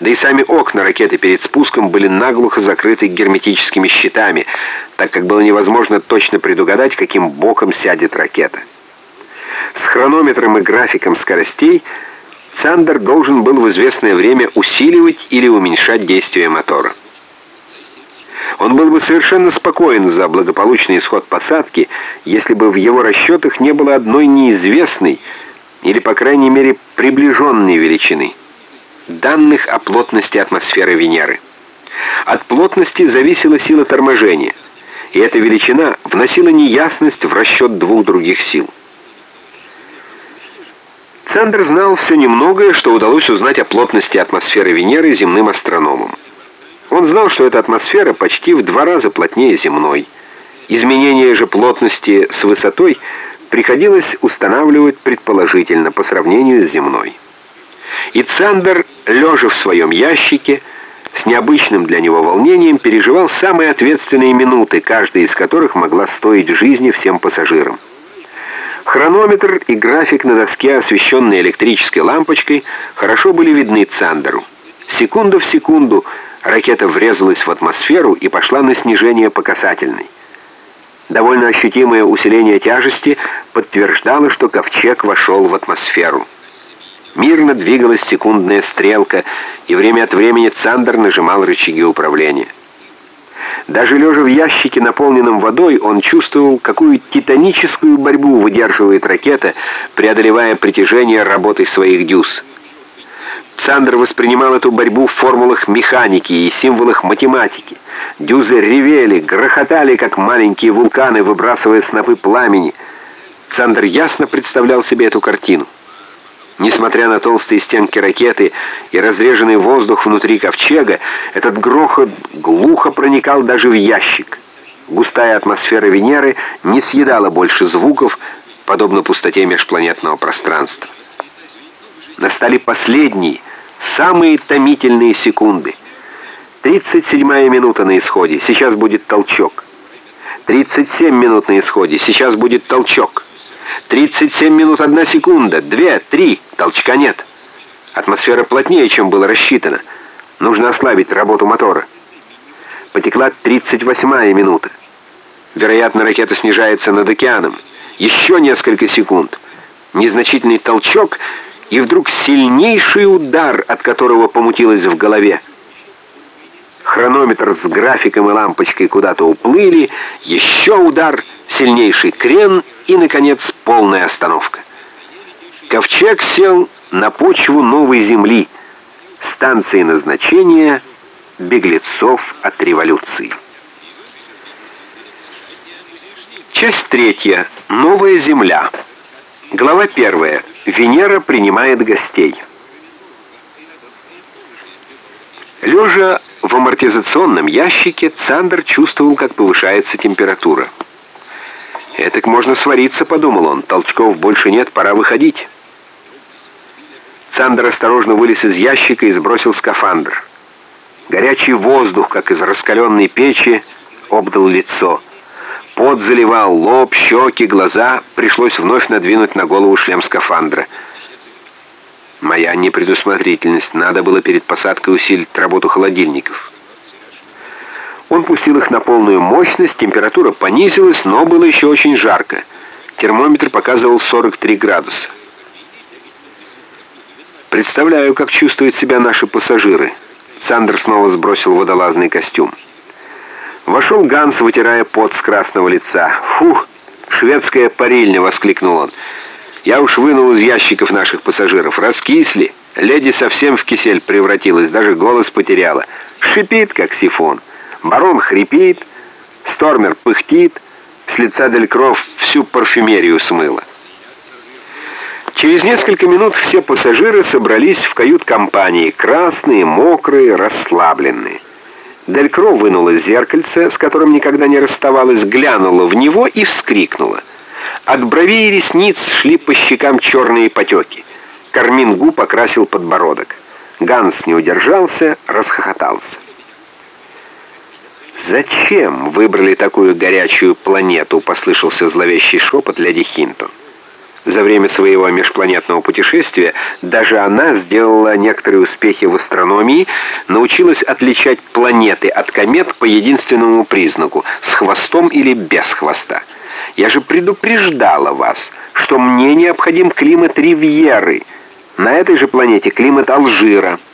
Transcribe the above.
Да и сами окна ракеты перед спуском были наглухо закрыты герметическими щитами, так как было невозможно точно предугадать, каким боком сядет ракета. С хронометром и графиком скоростей Цандер должен был в известное время усиливать или уменьшать действие мотора. Он был бы совершенно спокоен за благополучный исход посадки, если бы в его расчетах не было одной неизвестной, или, по крайней мере, приближенной величины — данных о плотности атмосферы Венеры. От плотности зависела сила торможения, и эта величина вносила неясность в расчет двух других сил. Цандер знал все немногое, что удалось узнать о плотности атмосферы Венеры земным астрономам. Он знал, что эта атмосфера почти в два раза плотнее земной. Изменение же плотности с высотой приходилось устанавливать предположительно по сравнению с земной. И Цандер, лежа в своем ящике, с необычным для него волнением переживал самые ответственные минуты, каждая из которых могла стоить жизни всем пассажирам. Хронометр и график на доске, освещенной электрической лампочкой, хорошо были видны Цандеру. Секунда в секунду ракета врезалась в атмосферу и пошла на снижение по касательной. Довольно ощутимое усиление тяжести подтверждало, что ковчег вошел в атмосферу. Мирно двигалась секундная стрелка, и время от времени Цандер нажимал рычаги управления. Даже лежа в ящике, наполненном водой, он чувствовал, какую титаническую борьбу выдерживает ракета, преодолевая притяжение работой своих дюз. Цандер воспринимал эту борьбу в формулах механики и символах математики. Дюзы ревели, грохотали, как маленькие вулканы, выбрасывая снопы пламени. Цандер ясно представлял себе эту картину. Несмотря на толстые стенки ракеты и разреженный воздух внутри ковчега, этот грохот глухо проникал даже в ящик. Густая атмосфера Венеры не съедала больше звуков, подобно пустоте межпланетного пространства. Настали последние, Самые томительные секунды. 37-я минута на исходе. Сейчас будет толчок. 37 минут на исходе. Сейчас будет толчок. 37 минут 1 секунда. 2, 3. Толчка нет. Атмосфера плотнее, чем было рассчитано. Нужно ослабить работу мотора. Потекла 38-я минута. Вероятно, ракета снижается над океаном. Еще несколько секунд. Незначительный толчок — и вдруг сильнейший удар, от которого помутилось в голове. Хронометр с графиком и лампочкой куда-то уплыли, еще удар, сильнейший крен и, наконец, полная остановка. Ковчег сел на почву новой земли, станции назначения беглецов от революции. Часть третья. Новая земля. Глава первая. Венера принимает гостей. Лежа в амортизационном ящике, Цандер чувствовал, как повышается температура. «Этак можно свариться», — подумал он. «Толчков больше нет, пора выходить». Цандер осторожно вылез из ящика и сбросил скафандр. Горячий воздух, как из раскаленной печи, обдал лицо. Пот заливал лоб, щеки, глаза. Пришлось вновь надвинуть на голову шлем скафандра. Моя непредусмотрительность. Надо было перед посадкой усилить работу холодильников. Он пустил их на полную мощность, температура понизилась, но было еще очень жарко. Термометр показывал 43 градуса. Представляю, как чувствуют себя наши пассажиры. Сандер снова сбросил водолазный костюм. Вошел Ганс, вытирая пот с красного лица. «Фух, шведская парильня!» — воскликнул он. «Я уж вынул из ящиков наших пассажиров. Раскисли. Леди совсем в кисель превратилась, даже голос потеряла. Шипит, как сифон. Барон хрипит, Стормер пыхтит, с лица Делькров всю парфюмерию смыло». Через несколько минут все пассажиры собрались в кают-компании, красные, мокрые, расслабленные. Делькро вынула зеркальце, с которым никогда не расставалась, глянула в него и вскрикнула. От бровей и ресниц шли по щекам черные потеки. Кармин губ окрасил подбородок. Ганс не удержался, расхохотался. «Зачем выбрали такую горячую планету?» — послышался зловещий шепот леди Хинтон. За время своего межпланетного путешествия даже она сделала некоторые успехи в астрономии, научилась отличать планеты от комет по единственному признаку — с хвостом или без хвоста. Я же предупреждала вас, что мне необходим климат Ривьеры. На этой же планете климат Алжира —